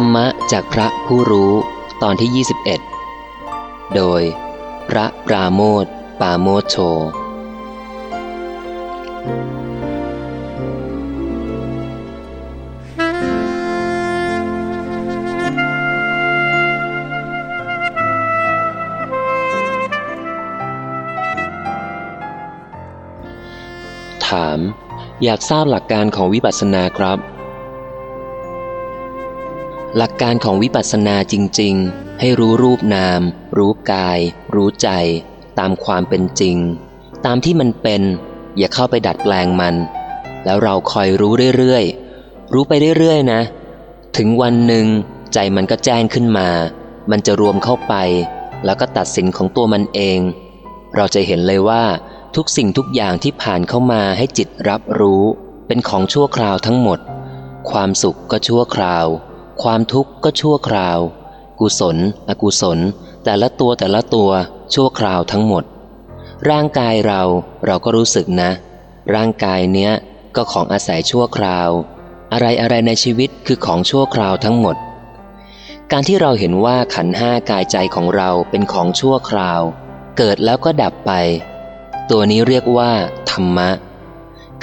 รรมะจากพระผู้รู้ตอนที่ 21 โดย พระปราโมทปาโมทโช ถาม อยากทราบหลักการของวิปัสสนาครับ หลักการของวิปัสสนาจริง ๆ ให้รู้รูปนาม รู้กาย รู้ใจ ตามความเป็นจริง ตามที่มันเป็น อย่าเข้าไปดัดแปลงมัน แล้วเราคอยรู้เรื่อยๆ รู้ไปเรื่อยๆนะ ถึงวันหนึ่งใจมันก็แจ้งขึ้นมา มันจะรวมเข้าไป แล้วก็ตัดสินของตัวมันเอง เราจะเห็นเลยว่าทุกสิ่งทุกอย่างที่ผ่านเข้ามาให้จิตรับรู้ เป็นของชั่วคราวทั้งหมด ความสุขก็ชั่วคราว ความทุกข์ก็ชั่วคราว กุศล อกุศล แต่ละตัวแต่ละตัวชั่วคราวทั้งหมด ร่างกายเราเราก็รู้สึกนะ ร่างกายเนี้ยก็ของอาศัยชั่วคราว อะไรอะไรในชีวิตคือของชั่วคราวทั้งหมด การที่เราเห็นว่าขันห้ากายใจของเราเป็นของชั่วคราว เกิดแล้วก็ดับไป ตัวนี้เรียกว่า ธรรมะ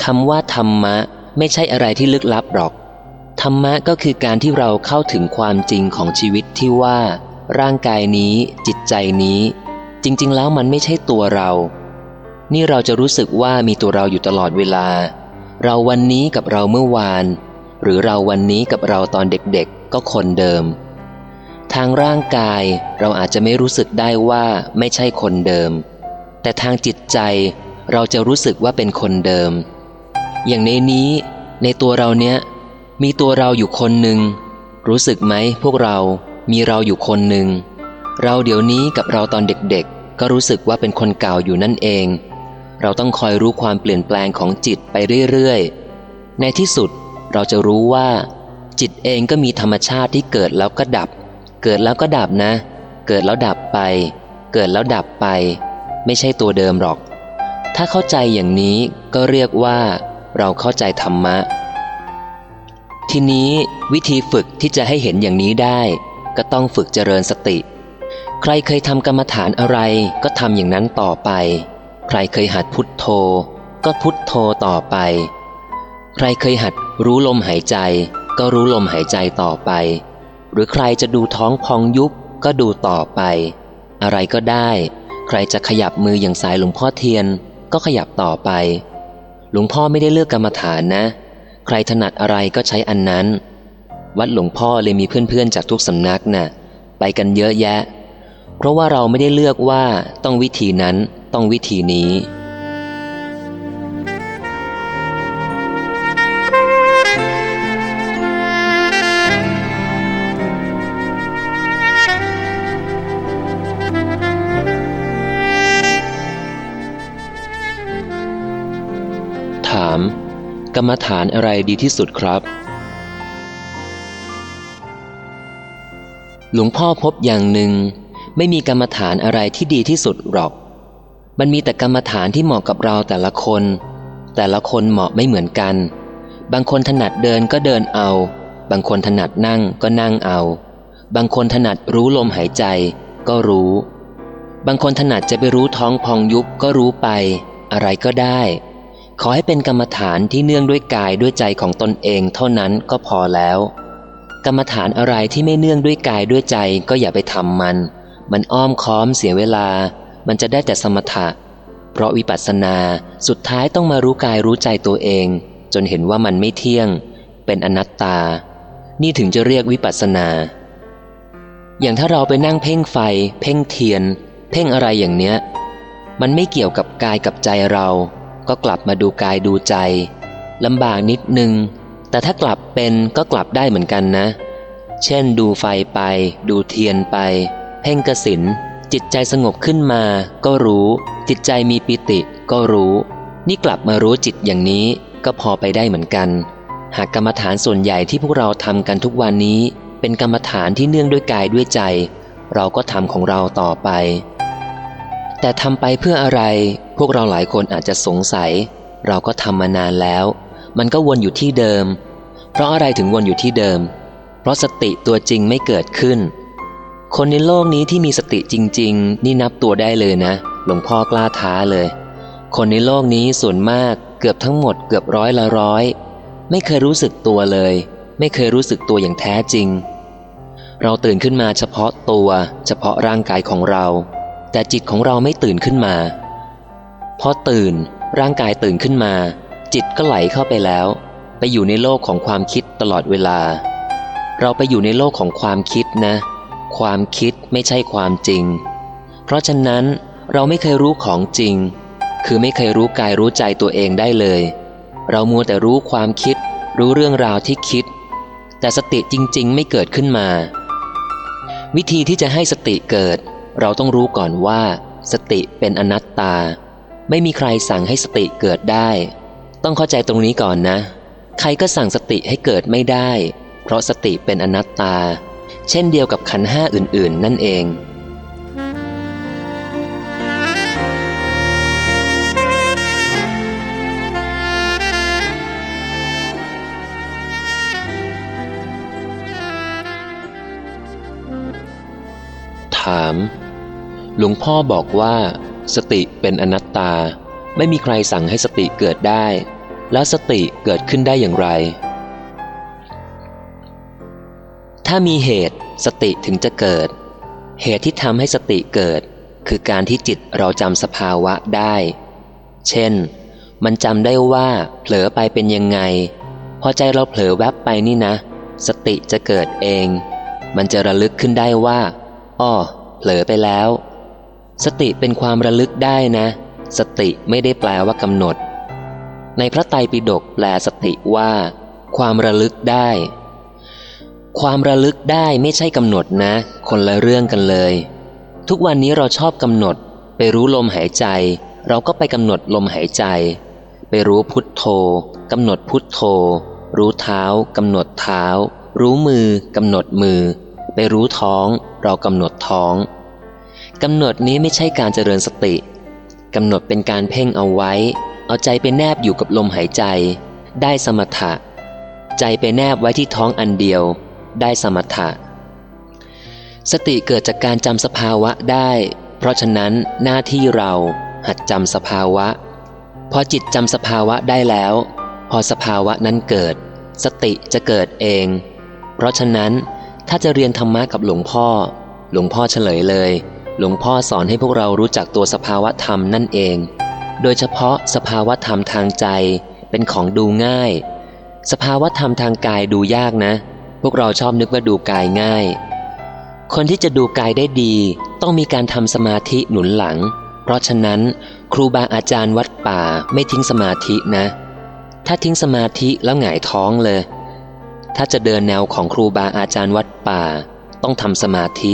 คำว่าธรรมะ ไม่ใช่อะไรที่ลึกลับหรอก ธรรมะก็คือการที่เราเข้าถึงความจริงของชีวิตที่ว่า ร่างกายนี้ จิตใจนี้ จริง ๆ แล้วมันไม่ใช่ตัวเรา นี่เราจะรู้สึกว่ามีตัวเราอยู่ตลอดเวลา เราวันนี้กับเราเมื่อวาน หรือเราวันนี้กับเราตอนเด็กๆ ก็คนเดิม ทางร่างกายเราอาจจะไม่รู้สึกได้ว่าไม่ใช่คนเดิม แต่ทางจิตใจเราจะรู้สึกว่าเป็นคนเดิม อย่างในนี้ ในตัวเราเนี้ย มีตัวเราอยู่คนหนึ่ง รู้สึกไหมพวกเรา มีเราอยู่คนหนึ่ง เราเดี๋ยวนี้กับเราตอนเด็กๆ ก็รู้สึกว่าเป็นคนเก่าอยู่นั่นเอง เราต้องคอยรู้ความเปลี่ยนแปลงของจิตไปเรื่อยๆ ในที่สุดเราจะรู้ว่า จิตเองก็มีธรรมชาติที่เกิดแล้วก็ดับ เกิดแล้วก็ดับนะ เกิดแล้วดับไป เกิดแล้วดับไป ไม่ใช่ตัวเดิมหรอก ถ้าเข้าใจอย่างนี้ก็เรียกว่า เราเข้าใจธรรมะ ทีนี้วิธีฝึกที่จะให้เห็นอย่างนี้ได้ ก็ต้องฝึกเจริญสติ ใครเคยทำกรรมฐานอะไรก็ทำอย่างนั้นต่อไป ใครเคยหัดพุทโธ ก็พุทโธต่อไป ใครเคยหัดรู้ลมหายใจ ก็รู้ลมหายใจต่อไป หรือใครจะดูท้องพองยุบก็ดูต่อไป อะไรก็ได้ ใครจะขยับมืออย่างสายหลวงพ่อเทียน ก็ขยับต่อไป หลวงพ่อไม่ได้เลือกกรรมฐานนะ ใครถนัดอะไรก็ใช้อันนั้น วัดหลวงพ่อเลยมีเพื่อนๆจากทุกสำนักนะ่ะ ไปกันเยอะแยะ เพราะว่าเราไม่ได้เลือกว่าต้องวิธีนั้นต้องวิธีนี้ กรรมฐานอะไรดีที่สุดครับ หลวงพ่อพบอย่างหนึ่ง ไม่มีกรรมฐานอะไรที่ดีที่สุดหรอก มันมีแต่กรรมฐานที่เหมาะกับเราแต่ละคน แต่ละคนเหมาะไม่เหมือนกัน บางคนถนัดเดินก็เดินเอา บางคนถนัดนั่งก็นั่งเอา บางคนถนัดรู้ลมหายใจก็รู้ บางคนถนัดจะไปรู้ท้องพองยุบก็รู้ไป อะไรก็ได้ ขอให้เป็นกรรมฐานที่เนื่องด้วยกายด้วยใจของตนเองเท่านั้นก็พอแล้ว กรรมฐานอะไรที่ไม่เนื่องด้วยกายด้วยใจก็อย่าไปทำมัน มันอ้อมค้อมเสียเวลา มันจะได้แต่สมถะ เพราะวิปัสสนาสุดท้ายต้องมารู้กายรู้ใจตัวเอง จนเห็นว่ามันไม่เที่ยง เป็นอนัตตา นี่ถึงจะเรียกวิปัสสนา อย่างถ้าเราไปนั่งเพ่งไฟ เพ่งเทียน เพ่งอะไรอย่างเนี้ย มันไม่เกี่ยวกับกายกับใจเรา ก็กลับมาดูกายดูใจลำบากนิดนึง แต่ถ้ากลับเป็นก็กลับได้เหมือนกันนะ เช่น ดูไฟไป ดูเทียนไป เพ่งกสินจิตใจสงบขึ้นมา ก็รู้ จิตใจมีปิติ ก็รู้ นี่กลับมารู้จิตอย่างนี้ก็พอไปได้เหมือนกัน หากกรรมฐานส่วนใหญ่ที่พวกเราทำกันทุกวันนี้ เป็นกรรมฐานที่เนื่องด้วยกายด้วยใจ เราก็ทำของเราต่อไป แต่ทำไปเพื่ออะไร พวกเราหลายคนอาจจะสงสัย เราก็ทำมานานแล้ว มันก็วนอยู่ที่เดิม เพราะอะไรถึงวนอยู่ที่เดิม เพราะสติตัวจริงไม่เกิดขึ้น คนในโลกนี้ที่มีสติจริง ๆ นี่นับตัวได้เลยนะ หลวงพ่อกล้าท้าเลย คนในโลกนี้ส่วนมากเกือบทั้งหมดเกือบร้อยละร้อย ไม่เคยรู้สึกตัวเลย ไม่เคยรู้สึกตัวอย่างแท้จริง เราตื่นขึ้นมาเฉพาะตัว เฉพาะร่างกายของเรา แต่จิตของเราไม่ตื่นขึ้นมา พอตื่นร่างกายตื่นขึ้นมา จิตก็ไหลเข้าไปแล้ว ไปอยู่ในโลกของความคิดตลอดเวลา เราไปอยู่ในโลกของความคิดนะ ความคิดไม่ใช่ความจริง เพราะฉะนั้นเราไม่เคยรู้ของจริง คือไม่เคยรู้กายรู้ใจตัวเองได้เลย เรามัวแต่รู้ความคิด รู้เรื่องราวที่คิด แต่สติจริง ๆ ไม่เกิดขึ้นมา วิธีที่จะให้สติเกิด เราต้องรู้ก่อนว่า สติเป็นอนัตตา ไม่มีใครสั่งให้สติเกิดได้ ต้องเข้าใจตรงนี้ก่อนนะ ใครก็สั่งสติให้เกิดไม่ได้ เพราะสติเป็นอนัตตา เช่นเดียวกับขันห้าอื่น ๆ นั่นเองถาม หลวงพ่อบอกว่า สติเป็นอนัตตา ไม่มีใครสั่งให้สติเกิดได้ แล้วสติเกิดขึ้นได้อย่างไร ถ้ามีเหตุสติถึงจะเกิด เหตุที่ทำให้สติเกิด คือการที่จิตเราจำสภาวะได้ เช่น มันจำได้ว่าเผลอไปเป็นยังไง พอใจเราเผลอแวบไปนี่นะ สติจะเกิดเอง มันจะระลึกขึ้นได้ว่าอ้อเผลอไปแล้ว สติเป็นความระลึกได้นะ สติไม่ได้แปลว่ากำหนด ในพระไตรปิฎกแปลสติว่า ความระลึกได้ ความระลึกได้ไม่ใช่กำหนดนะ คนละเรื่องกันเลย ทุกวันนี้เราชอบกำหนด ไปรู้ลมหายใจ เราก็ไปกำหนดลมหายใจ ไปรู้พุทโธกำหนดพุทโธ รู้เท้ากำหนดเท้า รู้มือกำหนดมือ ไปรู้ท้อง เรากำหนดท้อง กำหนดนี้ไม่ใช่การเจริญสติกำหนดเป็นการเพ่งเอาไว้ เอาใจไปแนบอยู่กับลมหายใจ ได้สมถะ ใจไปแนบไว้ที่ท้องอันเดียว ได้สมถะ สติเกิดจากการจำสภาวะได้ เพราะฉะนั้นหน้าที่เราหัดจำสภาวะ พอจิตจำสภาวะได้แล้ว พอสภาวะนั้นเกิด สติจะเกิดเอง เพราะฉะนั้นถ้าจะเรียนธรรมะกับหลวงพ่อ หลวงพ่อเฉลยเลย หลวงพ่อสอนให้พวกเรารู้จักตัวสภาวะธรรมนั่นเอง โดยเฉพาะสภาวะธรรมทางใจ เป็นของดูง่าย สภาวะธรรมทางกายดูยากนะ พวกเราชอบนึกว่าดูกายง่าย คนที่จะดูกายได้ดี ต้องมีการทำสมาธิหนุนหลัง เพราะฉะนั้น ครูบาอาจารย์วัดป่าไม่ทิ้งสมาธินะ ถ้าทิ้งสมาธิแล้วหงายท้องเลย ถ้าจะเดินแนวของครูบาอาจารย์วัดป่า ต้องทำสมาธิ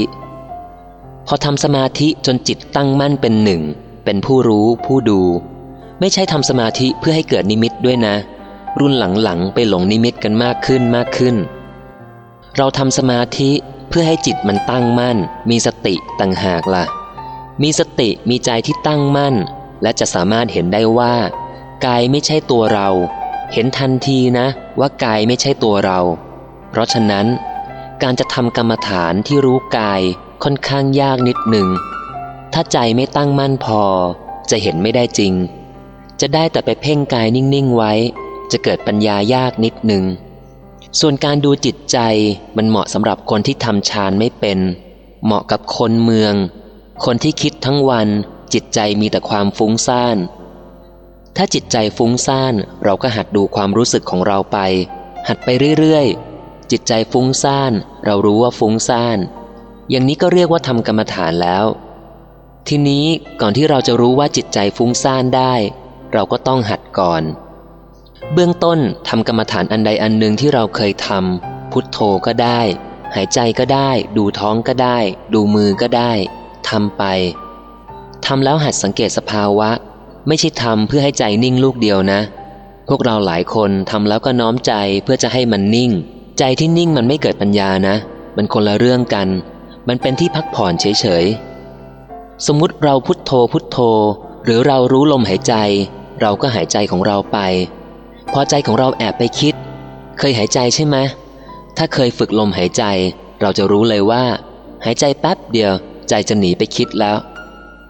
พอทำสมาธิจนจิตตั้งมั่นเป็นหนึ่ง เป็นผู้รู้ผู้ดู ไม่ใช่ทำสมาธิเพื่อให้เกิดนิมิตด้วยนะ รุ่นหลังๆไปหลงนิมิตกันมากขึ้นมากขึ้น เราทำสมาธิเพื่อให้จิตมันตั้งมั่น มีสติต่างหากละ่ะ มีสติมีใจที่ตั้งมั่น และจะสามารถเห็นได้ว่า กายไม่ใช่ตัวเรา เห็นทันทีนะว่ากายไม่ใช่ตัวเรา เพราะฉะนั้น การจะทำกรรมฐานที่รู้กาย ค่อนข้างยากนิดหนึ่ง ถ้าใจไม่ตั้งมั่นพอ จะเห็นไม่ได้จริง จะได้แต่ไปเพ่งกายนิ่งๆไว้ จะเกิดปัญญายากนิดหนึ่ง ส่วนการดูจิตใจมันเหมาะสำหรับคนที่ทำฌานไม่เป็น เหมาะกับคนเมือง คนที่คิดทั้งวันจิตใจมีแต่ความฟุ้งซ่าน ถ้าจิตใจฟุ้งซ่านเราก็หัดดูความรู้สึกของเราไป หัดไปเรื่อยๆ จิตใจฟุ้งซ่าน เรารู้ว่าฟุ้งซ่าน อย่างนี้ก็เรียกว่าทำกรรมฐานแล้ว ทีนี้ก่อนที่เราจะรู้ว่าจิตใจฟุ้งซ่านได้ เราก็ต้องหัดก่อน เบื้องต้นทำกรรมฐานอันใดอันหนึ่งที่เราเคยทำพุทโธก็ได้ หายใจก็ได้ ดูท้องก็ได้ ดูมือก็ได้ทำไปทำแล้วหัดสังเกตสภาวะ ไม่ใช่ทำเพื่อให้ใจนิ่งลูกเดียวนะ พวกเราหลายคนทำแล้วก็น้อมใจเพื่อจะให้มันนิ่ง ใจที่นิ่งมันไม่เกิดปัญญานะ มันคนละเรื่องกัน มันเป็นที่พักผ่อนเฉยๆ สมมุติเราพุทโธพุทโธ หรือเรารู้ลมหายใจ เราก็หายใจของเราไป พอใจของเราแอบไปคิด เคยหายใจใช่ไหมถ้าเคยฝึกลมหายใจ เราจะรู้เลยว่า หายใจแป๊บเดียว ใจจะหนีไปคิดแล้ว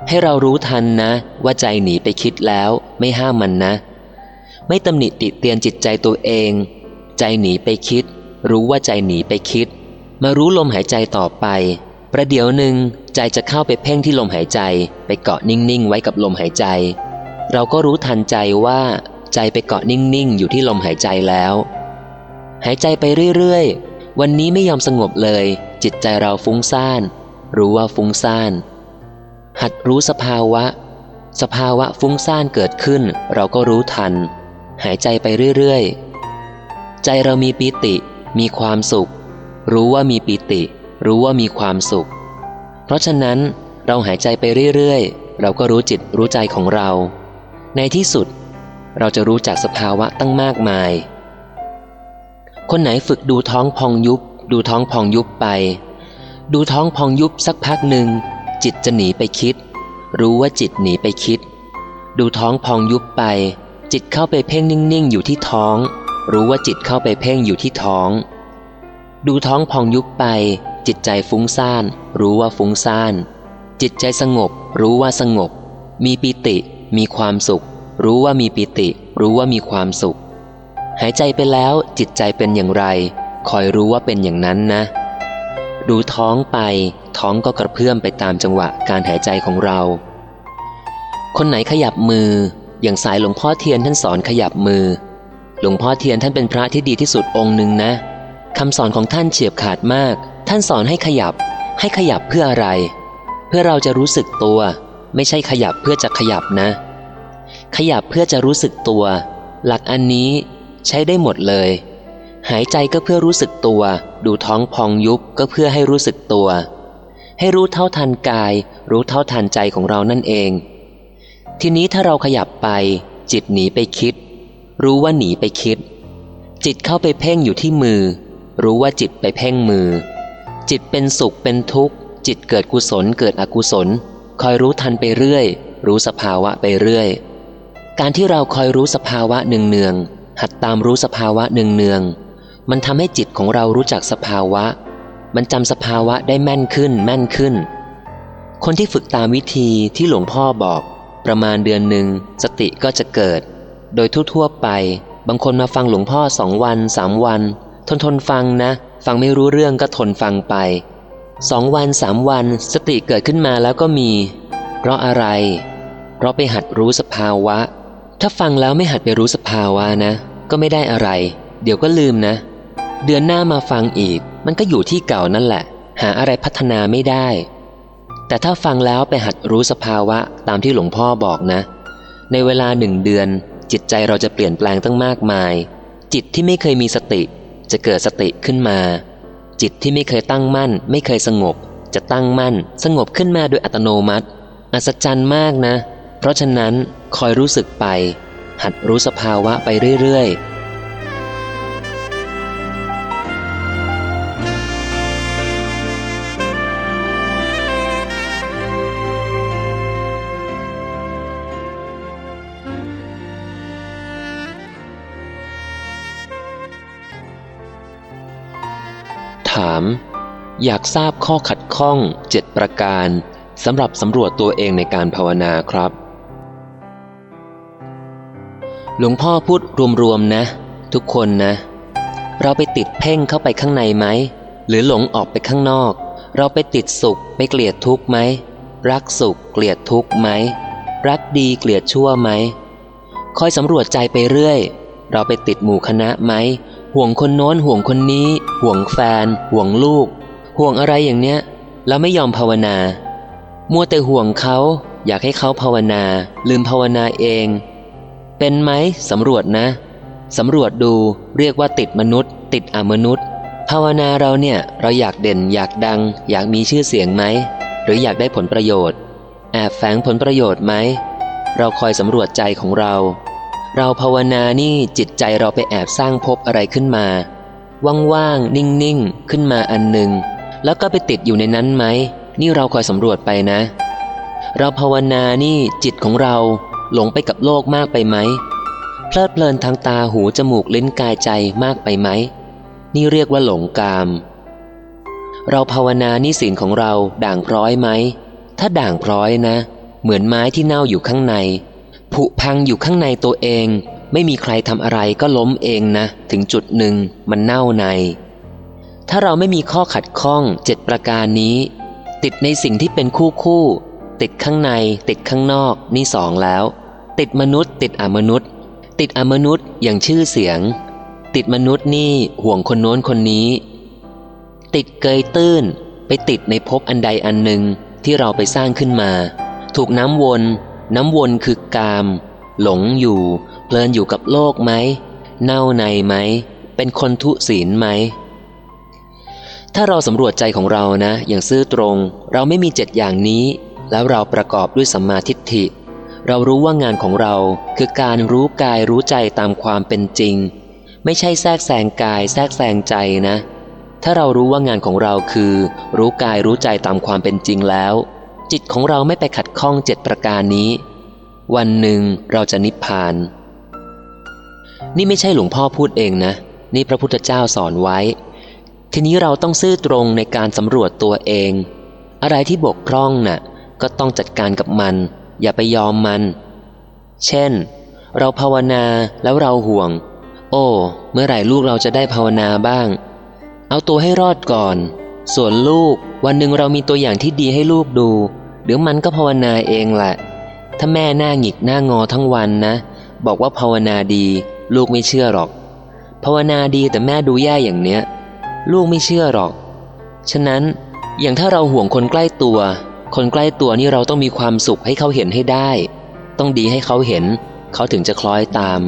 ให้เรารู้ทันนะ ว่าใจหนีไปคิดแล้ว ไม่ห้ามมันนะ ไม่ตำหนิติเตียนจิตใจตัวเอง ใจหนีไปคิด รู้ว่าใจหนีไปคิด มารู้ลมหายใจต่อไป ประเดี๋ยวหนึ่งใจจะเข้าไปเพ่งที่ลมหายใจ ไปเกาะนิ่งๆไว้กับลมหายใจ เราก็รู้ทันใจว่า ใจไปเกาะนิ่งๆอยู่ที่ลมหายใจแล้ว หายใจไปเรื่อยๆ วันนี้ไม่ยอมสงบเลย จิตใจเราฟุ้งซ่าน รู้ว่าฟุ้งซ่าน หัดรู้สภาวะ สภาวะฟุ้งซ่านเกิดขึ้น เราก็รู้ทัน หายใจไปเรื่อยๆ ใจเรามีปีติ มีความสุข รู้ว่ามีปีติ รู้ว่ามีความสุข เพราะฉะนั้นเราหายใจไปเรื่อยๆ เราก็รู้จิตรู้ใจของเรา ในที่สุด เราจะรู้จักสภาวะตั้งมากมาย คนไหนฝึกดูท้องพองยุบ ดูท้องพองยุบไป ดูท้องพองยุบสักพักหนึ่ง จิตจะหนีไปคิด รู้ว่าจิตหนีไปคิด ดูท้องพองยุบไป จิตเข้าไปเพ่งนิ่งๆ อยู่ที่ท้อง รู้ว่าจิตเข้าไปเพ่งอยู่ที่ท้อง ดูท้องพองยุบไป จิตใจฟุ้งซ่าน รู้ว่าฟุ้งซ่าน จิตใจสงบ รู้ว่าสงบ มีปิติ มีความสุข รู้ว่ามีปิติ รู้ว่ามีความสุข หายใจไปแล้วจิตใจเป็นอย่างไร คอยรู้ว่าเป็นอย่างนั้นนะ ดูท้องไป ท้องก็กระเพื่อมไปตามจังหวะการหายใจของเรา คนไหนขยับมือ อย่างสายหลวงพ่อเทียนท่านสอนขยับมือ หลวงพ่อเทียนท่านเป็นพระที่ดีที่สุดองค์หนึ่งนะ คำสอนของท่านเฉียบขาดมาก ท่านสอนให้ขยับ ให้ขยับเพื่ออะไร เพื่อเราจะรู้สึกตัว ไม่ใช่ขยับเพื่อจะขยับนะ ขยับเพื่อจะรู้สึกตัว หลักอันนี้ใช้ได้หมดเลย หายใจก็เพื่อรู้สึกตัว ดูท้องพองยุบก็เพื่อให้รู้สึกตัว ให้รู้เท่าทันกาย รู้เท่าทันใจของเรานั่นเอง ทีนี้ถ้าเราขยับไป จิตหนีไปคิด รู้ว่าหนีไปคิด จิตเข้าไปเพ่งอยู่ที่มือ รู้ว่าจิตไปเพ่งมือ จิตเป็นสุขเป็นทุกข์ จิตเกิดกุศลเกิดอกุศล คอยรู้ทันไปเรื่อย รู้สภาวะไปเรื่อย การที่เราคอยรู้สภาวะเนืองหัดตามรู้สภาวะเนืองมันทำให้จิตของเรารู้จักสภาวะ มันจำสภาวะได้แม่นขึ้นแม่นขึ้น คนที่ฝึกตามวิธีที่หลวงพ่อบอก ประมาณเดือนหนึ่งสติก็จะเกิด โดยทั่วๆไป บางคนมาฟังหลวงพ่อสองวันสามวัน ทนทนฟังนะ ฟังไม่รู้เรื่องก็ทนฟังไปสองวันสามวันสติเกิดขึ้นมาแล้วก็มี เพราะอะไร เพราะไปหัดรู้สภาวะ ถ้าฟังแล้วไม่หัดไปรู้สภาวะนะ ก็ไม่ได้อะไร เดี๋ยวก็ลืมนะ เดือนหน้ามาฟังอีก มันก็อยู่ที่เก่านั่นแหละ หาอะไรพัฒนาไม่ได้ แต่ถ้าฟังแล้วไปหัดรู้สภาวะตามที่หลวงพ่อบอกนะ ในเวลาหนึ่งเดือน จิตใจเราจะเปลี่ยนแปลงตั้งมากมาย จิตที่ไม่เคยมีสติ จะเกิดสติขึ้นมา จิตที่ไม่เคยตั้งมั่น ไม่เคยสงบ จะตั้งมั่น สงบขึ้นมาโดยอัตโนมัติ อัศจรรย์มากนะ เพราะฉะนั้นคอยรู้สึกไป หัดรู้สภาวะไปเรื่อยๆ อยากทราบข้อขัดข้องเจ็ดประการสำหรับสำรวจตัวเองในการภาวนาครับ หลวงพ่อพูดรวมๆนะ ทุกคนนะ เราไปติดเพ่งเข้าไปข้างในไหม หรือหลงออกไปข้างนอก เราไปติดสุขไปเกลียดทุกข์ไหม รักสุขเกลียดทุกข์ไหม รักดีเกลียดชั่วไหมคอยสำรวจใจไปเรื่อย เราไปติดหมู่คณะไหมห่วงคนโน้นห่วงคนนี้ ห่วงแฟน ห่วงลูก ห่วงอะไรอย่างเนี้ย แล้วไม่ยอมภาวนา มัวแต่ห่วงเขาอยากให้เขาภาวนา ลืมภาวนาเอง เป็นไหมสำรวจนะสำรวจดูเรียกว่าติดมนุษย์ ติดอมนุษย์ ภาวนาเราเนี่ยเราอยากเด่นอยากดัง อยากมีชื่อเสียงไหม หรืออยากได้ผลประโยชน์ แอบแฝงผลประโยชน์ไหม เราคอยสำรวจใจของเรา เราภาวนานี่จิตใจเราไปแอบสร้างภพอะไรขึ้นมา ว่างๆ นิ่งๆ ขึ้นมาอันหนึ่ง แล้วก็ไปติดอยู่ในนั้นไหม นี่เราคอยสำรวจไปนะ เราภาวนานี่จิตของเราหลงไปกับโลกมากไปไหม เพลิดเพลินทางตาหูจมูกลิ้นกายใจมากไปไหม นี่เรียกว่าหลงกาม เราภาวนานิสินของเราด่างพร้อยไหม ถ้าด่างพร้อยนะ เหมือนไม้ที่เน่าอยู่ข้างใน ผุพังอยู่ข้างในตัวเอง ไม่มีใครทำอะไรก็ล้มเองนะ ถึงจุดหนึ่งมันเน่าใน ถ้าเราไม่มีข้อขัดข้องเจ็ดประการนี้ ติดในสิ่งที่เป็นคู่คู่ ติดข้างใน ติดข้างนอก นี่สองแล้ว ติดมนุษย์ ติดอมนุษย์ ติดอมนุษย์อย่างชื่อเสียง ติดมนุษย์นี่ห่วงคนโน้นคนนี้ ติดเกยตื้น ไปติดในภพอันใดอันหนึ่งที่เราไปสร้างขึ้นมา ถูกน้ำวน น้ำวนคือกาม หลงอยู่ เพลินอยู่กับโลกไหม เน่าในไหม เป็นคนทุศีลไหม ถ้าเราสำรวจใจของเรานะ อย่างซื่อตรง เราไม่มีเจ็ดอย่างนี้ แล้วเราประกอบด้วยสัมมาทิฏฐิ เรารู้ว่างานของเราคือการรู้กายรู้ใจตามความเป็นจริง ไม่ใช่แทรกแซงกาย แทรกแซงใจนะ ถ้าเรารู้ว่างานของเราคือ รู้กายรู้ใจตามความเป็นจริงแล้ว จิตของเราไม่ไปขัดข้องเจ็ดประการนี้ วันหนึ่งเราจะนิพพาน นี่ไม่ใช่หลวงพ่อพูดเองนะ นี่พระพุทธเจ้าสอนไว้ ทีนี้เราต้องซื่อตรงในการสำรวจตัวเอง อะไรที่บกพร่องน่ะ ก็ต้องจัดการกับมัน อย่าไปยอมมัน เช่น เราภาวนาแล้วเราห่วง โอ้ เมื่อไหร่ลูกเราจะได้ภาวนาบ้าง เอาตัวให้รอดก่อน ส่วนลูกวันหนึ่งเรามีตัวอย่างที่ดีให้ลูกดู เดี๋ยวมันก็ภาวนาเองแหละ ถ้าแม่หน้าหงิกหน้างอทั้งวันนะ บอกว่าภาวนาดี ลูกไม่เชื่อหรอก ภาวนาดีแต่แม่ดูแย่อย่างเนี้ย ลูกไม่เชื่อหรอก ฉะนั้นอย่างถ้าเราห่วงคนใกล้ตัว คนใกล้ตัวนี่เราต้องมีความสุขให้เขาเห็นให้ได้ ต้องดีให้เขาเห็น เขาถึงจะคล้อยตาม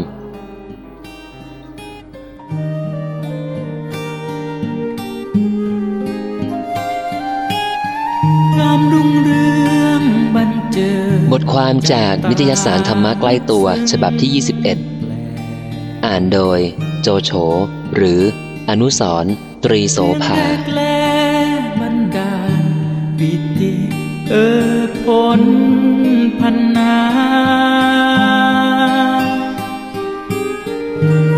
งามรุ่งเรืองบันเจิดบทความจากนิตยสารธรรมะใกล้ตัวฉบับที่ 21 อ่านโดยโจโฉหรืออนุสรณ์ ตรีโสภาแลบันดาปิติเอิดผลพันนา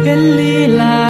เห็นลีลา